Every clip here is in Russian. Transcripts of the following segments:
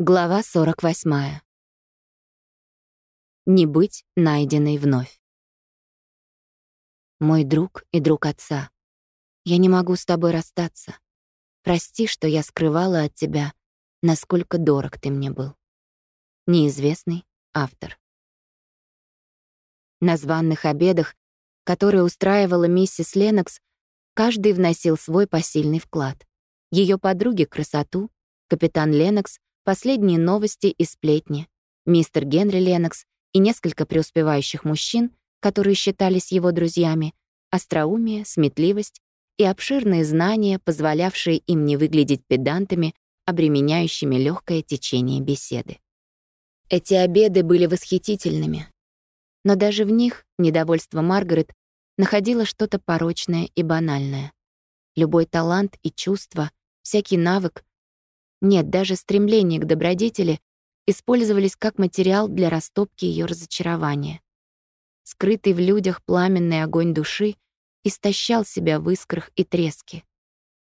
Глава 48. Не быть найденной вновь. Мой друг и друг отца. Я не могу с тобой расстаться. Прости, что я скрывала от тебя, насколько дорог ты мне был. Неизвестный автор. На званных обедах, которые устраивала миссис Ленокс, каждый вносил свой посильный вклад. Ее подруги — красоту, капитан Ленокс — последние новости и сплетни, мистер Генри Ленокс и несколько преуспевающих мужчин, которые считались его друзьями, остроумие, сметливость и обширные знания, позволявшие им не выглядеть педантами, обременяющими легкое течение беседы. Эти обеды были восхитительными, но даже в них недовольство Маргарет находило что-то порочное и банальное. Любой талант и чувство, всякий навык нет, даже стремление к добродетели использовались как материал для растопки ее разочарования. Скрытый в людях пламенный огонь души истощал себя в искрах и треске.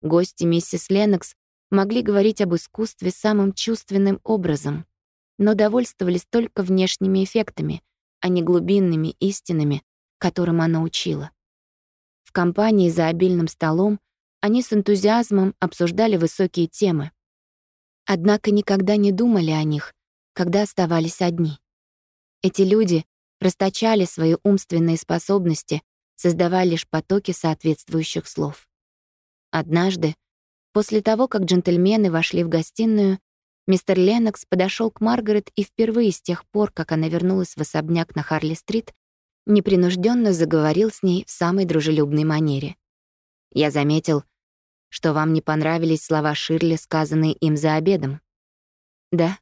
Гости миссис Ленокс могли говорить об искусстве самым чувственным образом, но довольствовались только внешними эффектами, а не глубинными истинами, которым она учила. В компании за обильным столом они с энтузиазмом обсуждали высокие темы, Однако никогда не думали о них, когда оставались одни. Эти люди расточали свои умственные способности, создавая лишь потоки соответствующих слов. Однажды, после того, как джентльмены вошли в гостиную, мистер Леннокс подошел к Маргарет и впервые с тех пор, как она вернулась в особняк на Харли-стрит, непринужденно заговорил с ней в самой дружелюбной манере. «Я заметил, что вам не понравились слова Ширли, сказанные им за обедом. Да.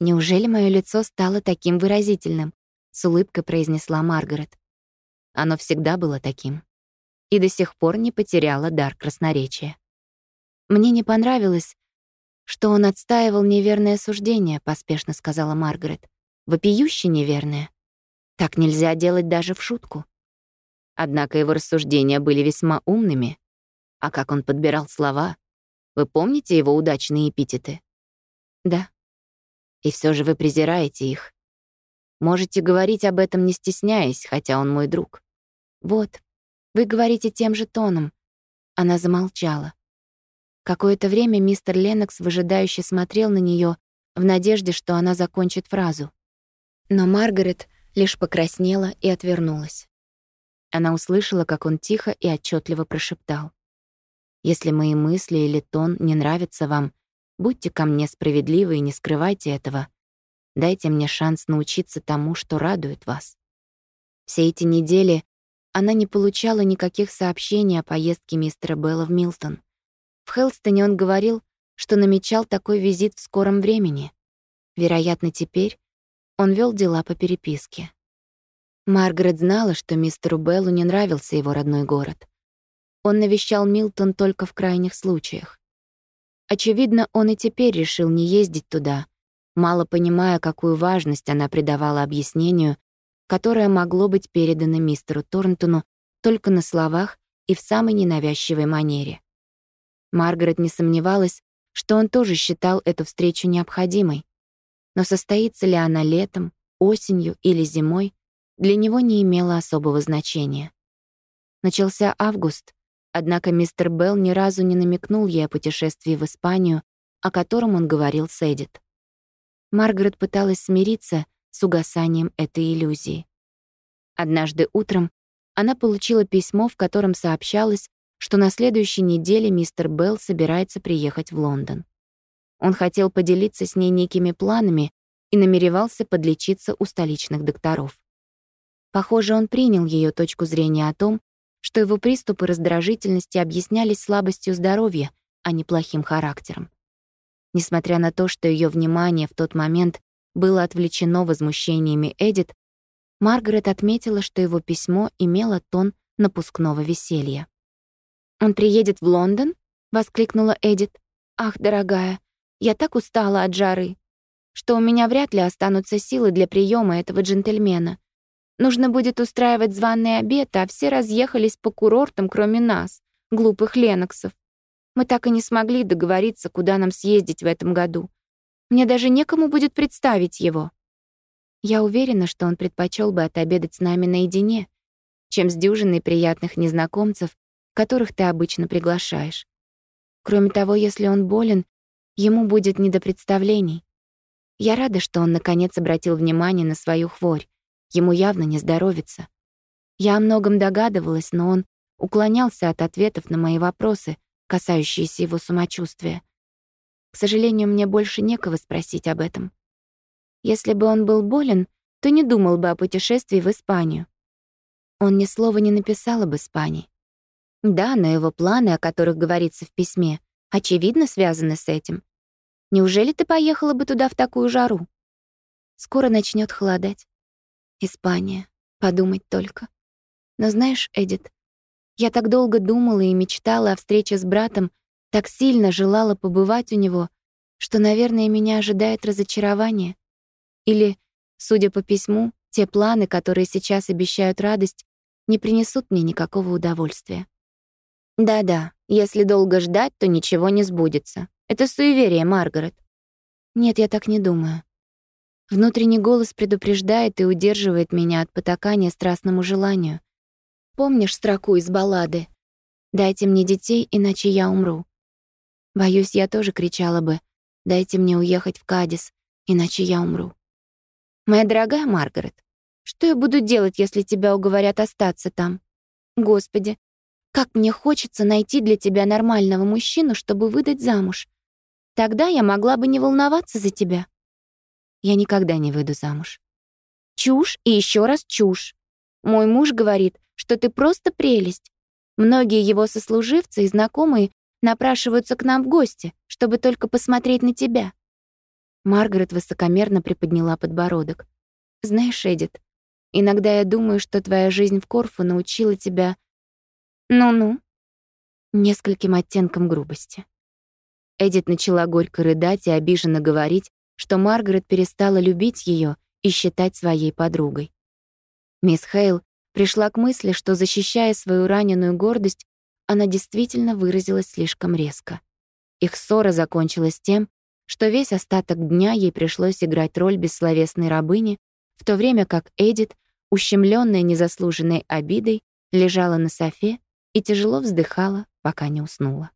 Неужели мое лицо стало таким выразительным? С улыбкой произнесла Маргарет. Оно всегда было таким. И до сих пор не потеряло дар красноречия. Мне не понравилось, что он отстаивал неверное суждение, поспешно сказала Маргарет. Вопиюще неверное. Так нельзя делать даже в шутку. Однако его рассуждения были весьма умными, а как он подбирал слова? Вы помните его удачные эпитеты? Да. И все же вы презираете их. Можете говорить об этом не стесняясь, хотя он мой друг. Вот, вы говорите тем же тоном. Она замолчала. Какое-то время мистер Леннокс выжидающе смотрел на нее в надежде, что она закончит фразу. Но Маргарет лишь покраснела и отвернулась. Она услышала, как он тихо и отчетливо прошептал. Если мои мысли или тон не нравятся вам, будьте ко мне справедливы и не скрывайте этого. Дайте мне шанс научиться тому, что радует вас. Все эти недели она не получала никаких сообщений о поездке мистера Белла в Милтон. В Хелстоне он говорил, что намечал такой визит в скором времени. Вероятно, теперь он вел дела по переписке. Маргарет знала, что мистеру Беллу не нравился его родной город. Он навещал Милтон только в крайних случаях. Очевидно, он и теперь решил не ездить туда, мало понимая, какую важность она придавала объяснению, которое могло быть передано мистеру Торнтону только на словах и в самой ненавязчивой манере. Маргарет не сомневалась, что он тоже считал эту встречу необходимой. Но состоится ли она летом, осенью или зимой, для него не имело особого значения. Начался август, Однако мистер Белл ни разу не намекнул ей о путешествии в Испанию, о котором он говорил с Эдит. Маргарет пыталась смириться с угасанием этой иллюзии. Однажды утром она получила письмо, в котором сообщалось, что на следующей неделе мистер Белл собирается приехать в Лондон. Он хотел поделиться с ней некими планами и намеревался подлечиться у столичных докторов. Похоже, он принял ее точку зрения о том, что его приступы раздражительности объяснялись слабостью здоровья, а не плохим характером. Несмотря на то, что ее внимание в тот момент было отвлечено возмущениями Эдит, Маргарет отметила, что его письмо имело тон напускного веселья. «Он приедет в Лондон?» — воскликнула Эдит. «Ах, дорогая, я так устала от жары, что у меня вряд ли останутся силы для приема этого джентльмена. Нужно будет устраивать званый обед, а все разъехались по курортам, кроме нас, глупых леноксов. Мы так и не смогли договориться, куда нам съездить в этом году. Мне даже некому будет представить его. Я уверена, что он предпочел бы отобедать с нами наедине, чем с дюжиной приятных незнакомцев, которых ты обычно приглашаешь. Кроме того, если он болен, ему будет не до представлений. Я рада, что он наконец обратил внимание на свою хворь. Ему явно не здоровится. Я о многом догадывалась, но он уклонялся от ответов на мои вопросы, касающиеся его самочувствия. К сожалению, мне больше некого спросить об этом. Если бы он был болен, то не думал бы о путешествии в Испанию. Он ни слова не написал об Испании. Да, но его планы, о которых говорится в письме, очевидно связаны с этим. Неужели ты поехала бы туда в такую жару? Скоро начнет холодать. Испания. Подумать только. Но знаешь, Эдит, я так долго думала и мечтала о встрече с братом, так сильно желала побывать у него, что, наверное, меня ожидает разочарование. Или, судя по письму, те планы, которые сейчас обещают радость, не принесут мне никакого удовольствия. Да-да, если долго ждать, то ничего не сбудется. Это суеверие, Маргарет. Нет, я так не думаю. Внутренний голос предупреждает и удерживает меня от потакания страстному желанию. Помнишь строку из баллады «Дайте мне детей, иначе я умру». Боюсь, я тоже кричала бы «Дайте мне уехать в Кадис, иначе я умру». Моя дорогая Маргарет, что я буду делать, если тебя уговорят остаться там? Господи, как мне хочется найти для тебя нормального мужчину, чтобы выдать замуж. Тогда я могла бы не волноваться за тебя. Я никогда не выйду замуж. Чушь и еще раз чушь. Мой муж говорит, что ты просто прелесть. Многие его сослуживцы и знакомые напрашиваются к нам в гости, чтобы только посмотреть на тебя. Маргарет высокомерно приподняла подбородок. Знаешь, Эдит, иногда я думаю, что твоя жизнь в Корфу научила тебя... Ну-ну. Нескольким оттенкам грубости. Эдит начала горько рыдать и обиженно говорить, что Маргарет перестала любить ее и считать своей подругой. Мисс Хейл пришла к мысли, что, защищая свою раненую гордость, она действительно выразилась слишком резко. Их ссора закончилась тем, что весь остаток дня ей пришлось играть роль бессловесной рабыни, в то время как Эдит, ущемленная незаслуженной обидой, лежала на софе и тяжело вздыхала, пока не уснула.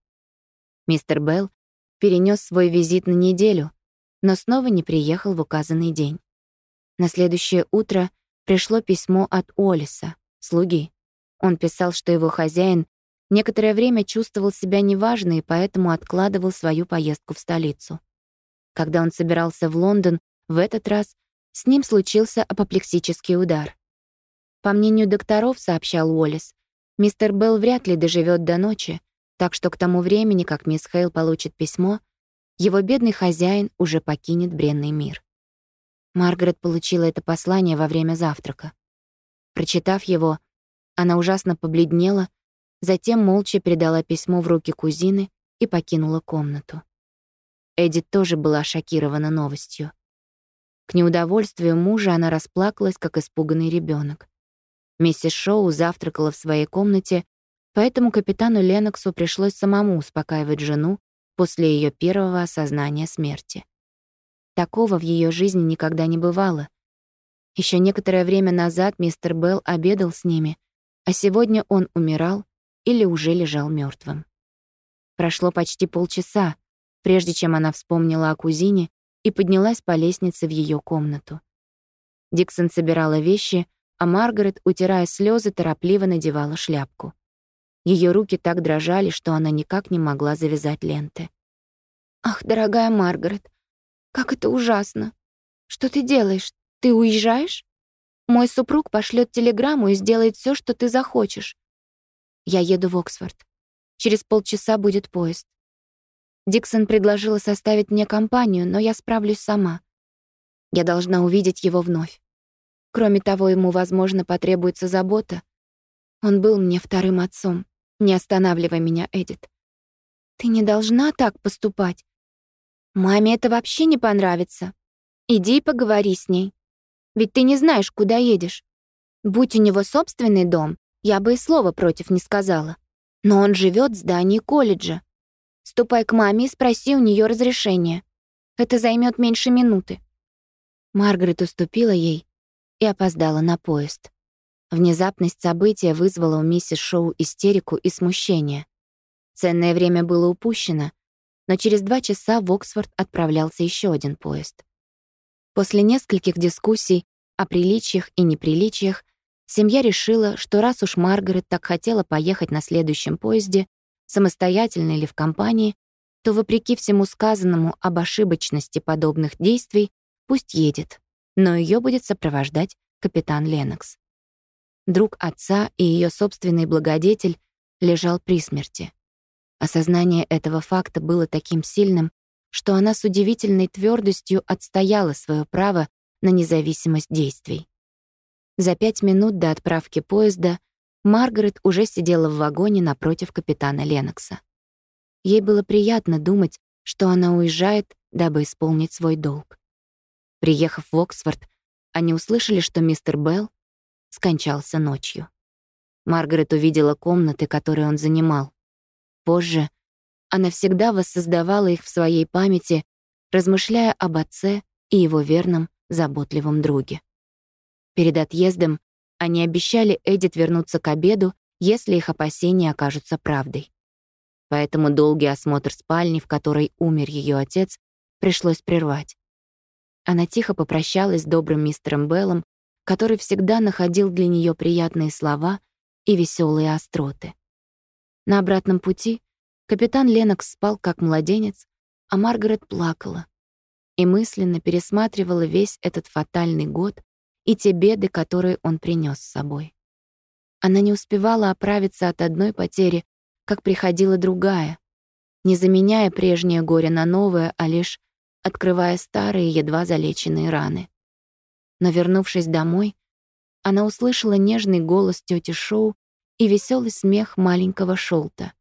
Мистер Белл перенес свой визит на неделю, но снова не приехал в указанный день. На следующее утро пришло письмо от Олиса, слуги. Он писал, что его хозяин некоторое время чувствовал себя неважно и поэтому откладывал свою поездку в столицу. Когда он собирался в Лондон, в этот раз с ним случился апоплексический удар. По мнению докторов, сообщал Уоллес, мистер Белл вряд ли доживет до ночи, так что к тому времени, как мисс Хейл получит письмо, его бедный хозяин уже покинет бренный мир. Маргарет получила это послание во время завтрака. Прочитав его, она ужасно побледнела, затем молча передала письмо в руки кузины и покинула комнату. Эдит тоже была шокирована новостью. К неудовольствию мужа она расплакалась, как испуганный ребенок. Миссис Шоу завтракала в своей комнате Поэтому капитану Леноксу пришлось самому успокаивать жену после ее первого осознания смерти. Такого в ее жизни никогда не бывало. Еще некоторое время назад мистер Белл обедал с ними, а сегодня он умирал или уже лежал мертвым. Прошло почти полчаса, прежде чем она вспомнила о кузине и поднялась по лестнице в ее комнату. Диксон собирала вещи, а Маргарет, утирая слезы, торопливо надевала шляпку. Ее руки так дрожали, что она никак не могла завязать ленты. «Ах, дорогая Маргарет, как это ужасно! Что ты делаешь? Ты уезжаешь? Мой супруг пошлет телеграмму и сделает все, что ты захочешь. Я еду в Оксфорд. Через полчаса будет поезд. Диксон предложила составить мне компанию, но я справлюсь сама. Я должна увидеть его вновь. Кроме того, ему, возможно, потребуется забота. Он был мне вторым отцом. Не останавливай меня, Эдит. Ты не должна так поступать. Маме это вообще не понравится. Иди и поговори с ней. Ведь ты не знаешь, куда едешь. Будь у него собственный дом, я бы и слова против не сказала. Но он живет в здании колледжа. Ступай к маме и спроси у нее разрешения. Это займет меньше минуты». Маргарет уступила ей и опоздала на поезд. Внезапность события вызвала у миссис Шоу истерику и смущение. Ценное время было упущено, но через два часа в Оксфорд отправлялся еще один поезд. После нескольких дискуссий о приличиях и неприличиях семья решила, что раз уж Маргарет так хотела поехать на следующем поезде, самостоятельно или в компании, то, вопреки всему сказанному об ошибочности подобных действий, пусть едет, но ее будет сопровождать капитан Ленокс. Друг отца и ее собственный благодетель лежал при смерти. Осознание этого факта было таким сильным, что она с удивительной твердостью отстояла свое право на независимость действий. За пять минут до отправки поезда Маргарет уже сидела в вагоне напротив капитана Ленокса. Ей было приятно думать, что она уезжает, дабы исполнить свой долг. Приехав в Оксфорд, они услышали, что мистер Белл скончался ночью. Маргарет увидела комнаты, которые он занимал. Позже она всегда воссоздавала их в своей памяти, размышляя об отце и его верном, заботливом друге. Перед отъездом они обещали Эдит вернуться к обеду, если их опасения окажутся правдой. Поэтому долгий осмотр спальни, в которой умер ее отец, пришлось прервать. Она тихо попрощалась с добрым мистером Беллом, который всегда находил для нее приятные слова и веселые остроты. На обратном пути капитан Ленокс спал как младенец, а Маргарет плакала и мысленно пересматривала весь этот фатальный год и те беды, которые он принес с собой. Она не успевала оправиться от одной потери, как приходила другая, не заменяя прежнее горе на новое, а лишь открывая старые, едва залеченные раны. Но вернувшись домой, она услышала нежный голос тети Шоу и веселый смех маленького Шолта.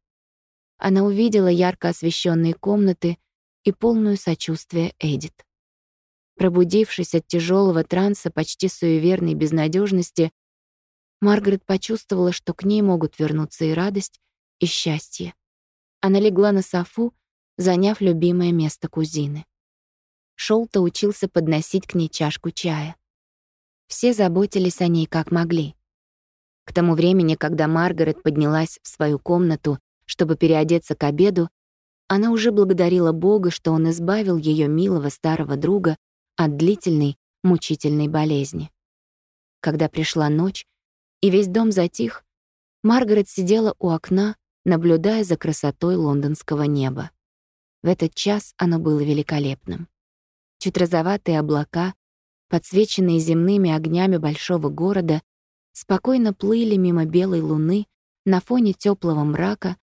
Она увидела ярко освещенные комнаты и полную сочувствия Эдит. Пробудившись от тяжелого транса почти суеверной безнадежности, Маргарет почувствовала, что к ней могут вернуться и радость, и счастье. Она легла на софу, заняв любимое место кузины. Шолта учился подносить к ней чашку чая. Все заботились о ней как могли. К тому времени, когда Маргарет поднялась в свою комнату, чтобы переодеться к обеду, она уже благодарила Бога, что он избавил ее милого старого друга от длительной, мучительной болезни. Когда пришла ночь, и весь дом затих, Маргарет сидела у окна, наблюдая за красотой лондонского неба. В этот час оно было великолепным. Чуть розоватые облака, подсвеченные земными огнями большого города, спокойно плыли мимо белой луны на фоне теплого мрака,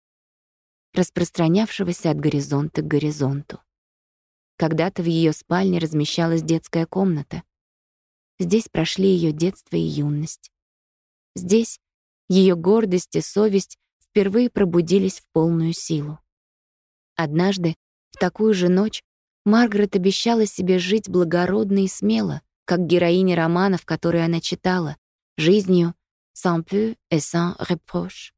распространявшегося от горизонта к горизонту. Когда-то в ее спальне размещалась детская комната. Здесь прошли ее детство и юность. Здесь ее гордость и совесть впервые пробудились в полную силу. Однажды, в такую же ночь, Маргарет обещала себе жить благородно и смело, как героиня романов, которые она читала, жизнью sans peu et sans reproche,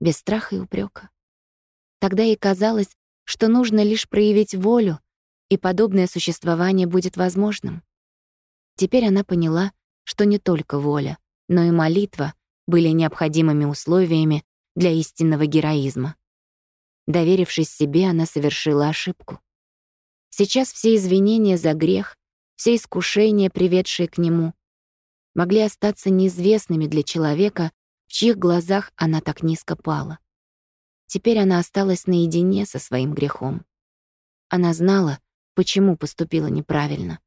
без страха и упрека. Тогда ей казалось, что нужно лишь проявить волю, и подобное существование будет возможным. Теперь она поняла, что не только воля, но и молитва были необходимыми условиями для истинного героизма. Доверившись себе, она совершила ошибку. Сейчас все извинения за грех, все искушения, приведшие к нему, могли остаться неизвестными для человека, в чьих глазах она так низко пала. Теперь она осталась наедине со своим грехом. Она знала, почему поступила неправильно.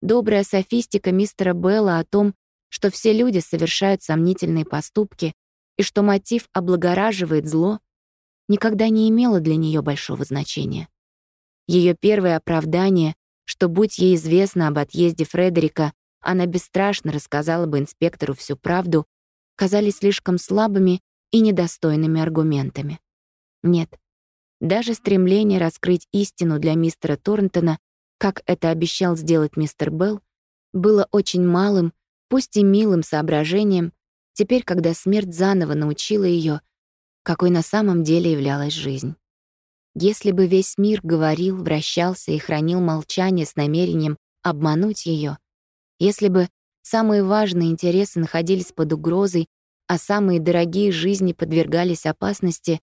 Добрая софистика мистера Белла о том, что все люди совершают сомнительные поступки и что мотив облагораживает зло, никогда не имела для нее большого значения. Ее первое оправдание, что будь ей известно об отъезде Фредерика, она бесстрашно рассказала бы инспектору всю правду, казались слишком слабыми и недостойными аргументами. Нет, даже стремление раскрыть истину для мистера Торнтона, как это обещал сделать мистер Белл, было очень малым, пусть и милым соображением, теперь, когда смерть заново научила ее, какой на самом деле являлась жизнь. Если бы весь мир говорил, вращался и хранил молчание с намерением обмануть ее, если бы самые важные интересы находились под угрозой, а самые дорогие жизни подвергались опасности,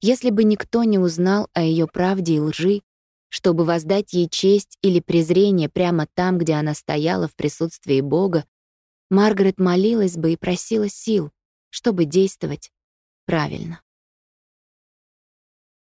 если бы никто не узнал о ее правде и лжи, чтобы воздать ей честь или презрение прямо там, где она стояла в присутствии Бога, Маргарет молилась бы и просила сил, чтобы действовать правильно.